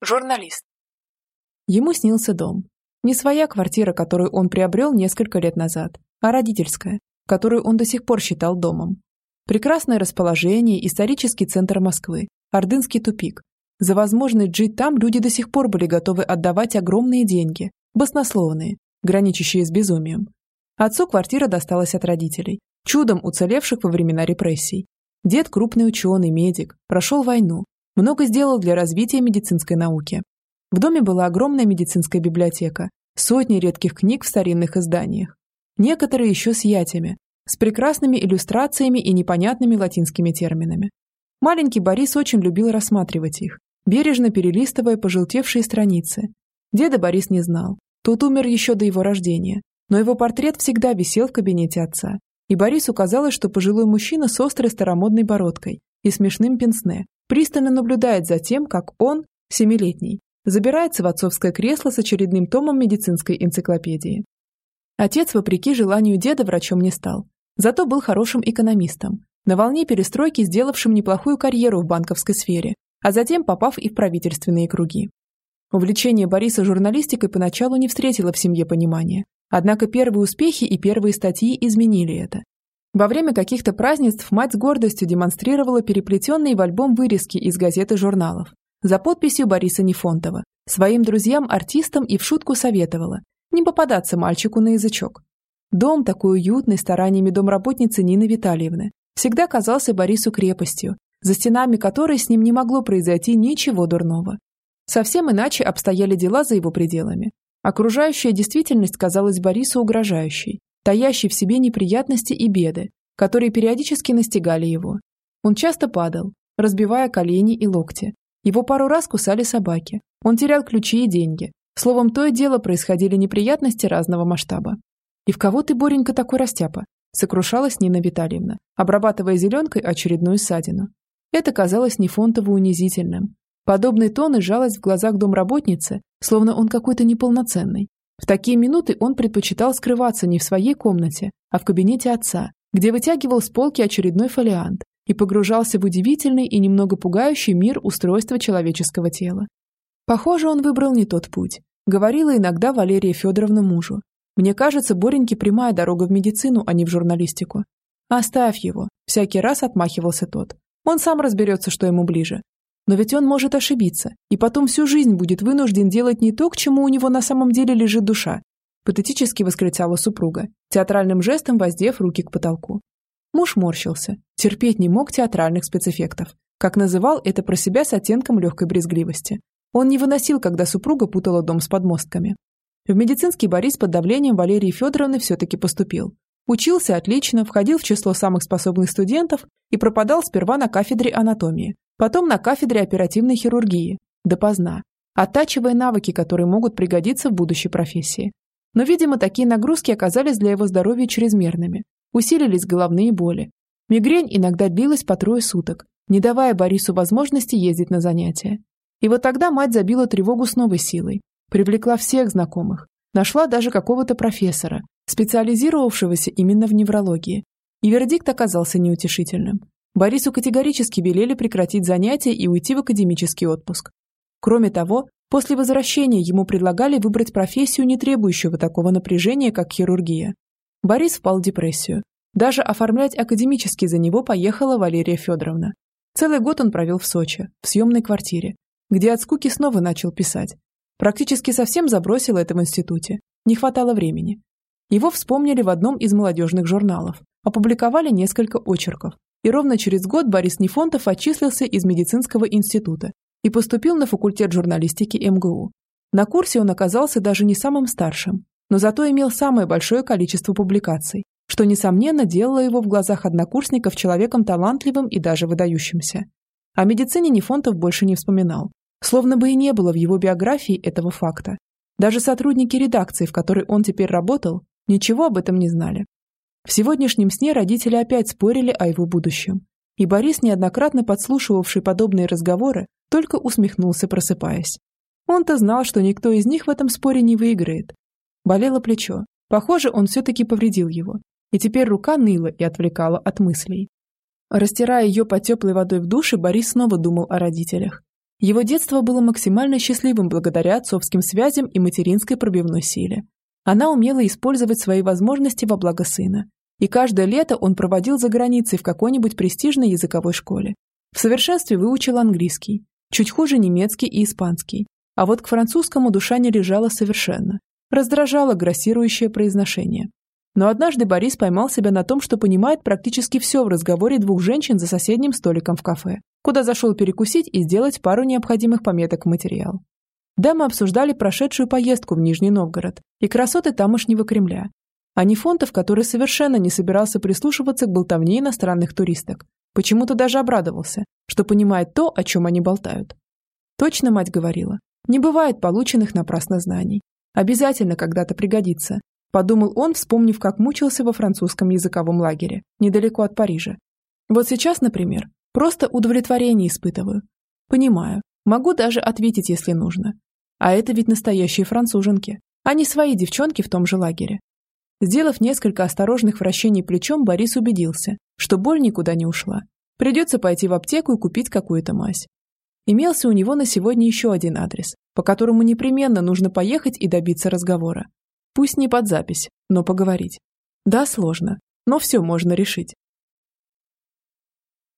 Журналист. Ему снился дом. Не своя квартира, которую он приобрел несколько лет назад, а родительская, которую он до сих пор считал домом. Прекрасное расположение, исторический центр Москвы, Ордынский тупик. За возможность жить там люди до сих пор были готовы отдавать огромные деньги, баснословные, граничащие с безумием. Отцу квартира досталась от родителей, чудом уцелевших во времена репрессий. Дед крупный ученый, медик, прошел войну, много сделал для развития медицинской науки. В доме была огромная медицинская библиотека, сотни редких книг в старинных изданиях. Некоторые еще с ятями, с прекрасными иллюстрациями и непонятными латинскими терминами. Маленький Борис очень любил рассматривать их, бережно перелистывая пожелтевшие страницы. Деда Борис не знал. Тот умер еще до его рождения, но его портрет всегда висел в кабинете отца. И Борису казалось, что пожилой мужчина с острой старомодной бородкой и смешным пенсне пристально наблюдает за тем, как он, семилетний, забирается в отцовское кресло с очередным томом медицинской энциклопедии. Отец, вопреки желанию деда, врачом не стал. Зато был хорошим экономистом, на волне перестройки сделавшим неплохую карьеру в банковской сфере, а затем попав и в правительственные круги. Увлечение Бориса журналистикой поначалу не встретило в семье понимания, однако первые успехи и первые статьи изменили это. Во время каких-то празднеств мать с гордостью демонстрировала переплетенные в альбом вырезки из газет и журналов за подписью Бориса Нефонтова, своим друзьям-артистам и в шутку советовала не попадаться мальчику на язычок. Дом, такой уютный, стараниями домработницы Нины Витальевны, всегда казался Борису крепостью, за стенами которой с ним не могло произойти ничего дурного. Совсем иначе обстояли дела за его пределами. Окружающая действительность казалась Борису угрожающей, таящий в себе неприятности и беды, которые периодически настигали его. Он часто падал, разбивая колени и локти. Его пару раз кусали собаки. Он терял ключи и деньги. Словом, то и дело происходили неприятности разного масштаба. «И в кого ты, Боренька, такой растяпа?» – сокрушалась Нина Витальевна, обрабатывая зеленкой очередную ссадину. Это казалось Нефонтову унизительным. Подобный тон и жалость в глазах домработницы, словно он какой-то неполноценный, в такие минуты он предпочитал скрываться не в своей комнате, а в кабинете отца, где вытягивал с полки очередной фолиант и погружался в удивительный и немного пугающий мир устройства человеческого тела. Похоже, он выбрал не тот путь, говорила иногда Валерия Федоровна мужу. Мне кажется, Бореньке прямая дорога в медицину, а не в журналистику. Оставь его, всякий раз отмахивался тот. Он сам разберется, что ему ближе. Но ведь он может ошибиться, и потом всю жизнь будет вынужден делать не то, к чему у него на самом деле лежит душа. Патетически восклицала супруга, театральным жестом воздев руки к потолку. Муж морщился, терпеть не мог театральных спецэффектов, как называл это про себя с оттенком легкой брезгливости. Он не выносил, когда супруга путала дом с подмостками. В медицинский Борис под давлением Валерии Федоровны все-таки поступил. Учился отлично, входил в число самых способных студентов и пропадал сперва на кафедре анатомии, Потом на кафедре оперативной хирургии. Допоздна. Оттачивая навыки, которые могут пригодиться в будущей профессии. Но, видимо, такие нагрузки оказались для его здоровья чрезмерными. Усилились головные боли. Мигрень иногда длилась по трое суток, не давая Борису возможности ездить на занятия. И вот тогда мать забила тревогу с новой силой. Привлекла всех знакомых. Нашла даже какого-то профессора, специализировавшегося именно в неврологии. И вердикт оказался неутешительным. Борису категорически велели прекратить занятия и уйти в академический отпуск. Кроме того, после возвращения ему предлагали выбрать профессию, не требующую такого напряжения, как хирургия. Борис впал в депрессию. Даже оформлять академически за него поехала Валерия Федоровна. Целый год он провел в Сочи, в съемной квартире, где от скуки снова начал писать. Практически совсем забросил это в институте. Не хватало времени. Его вспомнили в одном из молодежных журналов. Опубликовали несколько очерков, и ровно через год Борис Нефонтов отчислился из медицинского института и поступил на факультет журналистики МГУ. На курсе он оказался даже не самым старшим, но зато имел самое большое количество публикаций, что, несомненно, делало его в глазах однокурсников человеком талантливым и даже выдающимся. О медицине Нефонтов больше не вспоминал, словно бы и не было в его биографии этого факта. Даже сотрудники редакции, в которой он теперь работал, ничего об этом не знали. В сегодняшнем сне родители опять спорили о его будущем. И Борис, неоднократно подслушивавший подобные разговоры, только усмехнулся, просыпаясь. Он-то знал, что никто из них в этом споре не выиграет. Болело плечо. Похоже, он все-таки повредил его. И теперь рука ныла и отвлекала от мыслей. Растирая ее под теплой водой в душе, Борис снова думал о родителях. Его детство было максимально счастливым благодаря отцовским связям и материнской пробивной силе. Она умела использовать свои возможности во благо сына. И каждое лето он проводил за границей в какой-нибудь престижной языковой школе. В совершенстве выучил английский, чуть хуже немецкий и испанский. А вот к французскому душа не лежала совершенно. Раздражало грассирующее произношение. Но однажды Борис поймал себя на том, что понимает практически все в разговоре двух женщин за соседним столиком в кафе, куда зашел перекусить и сделать пару необходимых пометок в материал. Дамы обсуждали прошедшую поездку в Нижний Новгород и красоты тамошнего Кремля, а не фонтов, который совершенно не собирался прислушиваться к болтовне иностранных туристок. Почему-то даже обрадовался, что понимает то, о чем они болтают. Точно мать говорила, не бывает полученных напрасно знаний. Обязательно когда-то пригодится, подумал он, вспомнив, как мучился во французском языковом лагере, недалеко от Парижа. Вот сейчас, например, просто удовлетворение испытываю. Понимаю, могу даже ответить, если нужно. А это ведь настоящие француженки, а не свои девчонки в том же лагере. Сделав несколько осторожных вращений плечом, Борис убедился, что боль никуда не ушла. Придется пойти в аптеку и купить какую-то мазь. Имелся у него на сегодня еще один адрес, по которому непременно нужно поехать и добиться разговора. Пусть не под запись, но поговорить. Да, сложно, но все можно решить.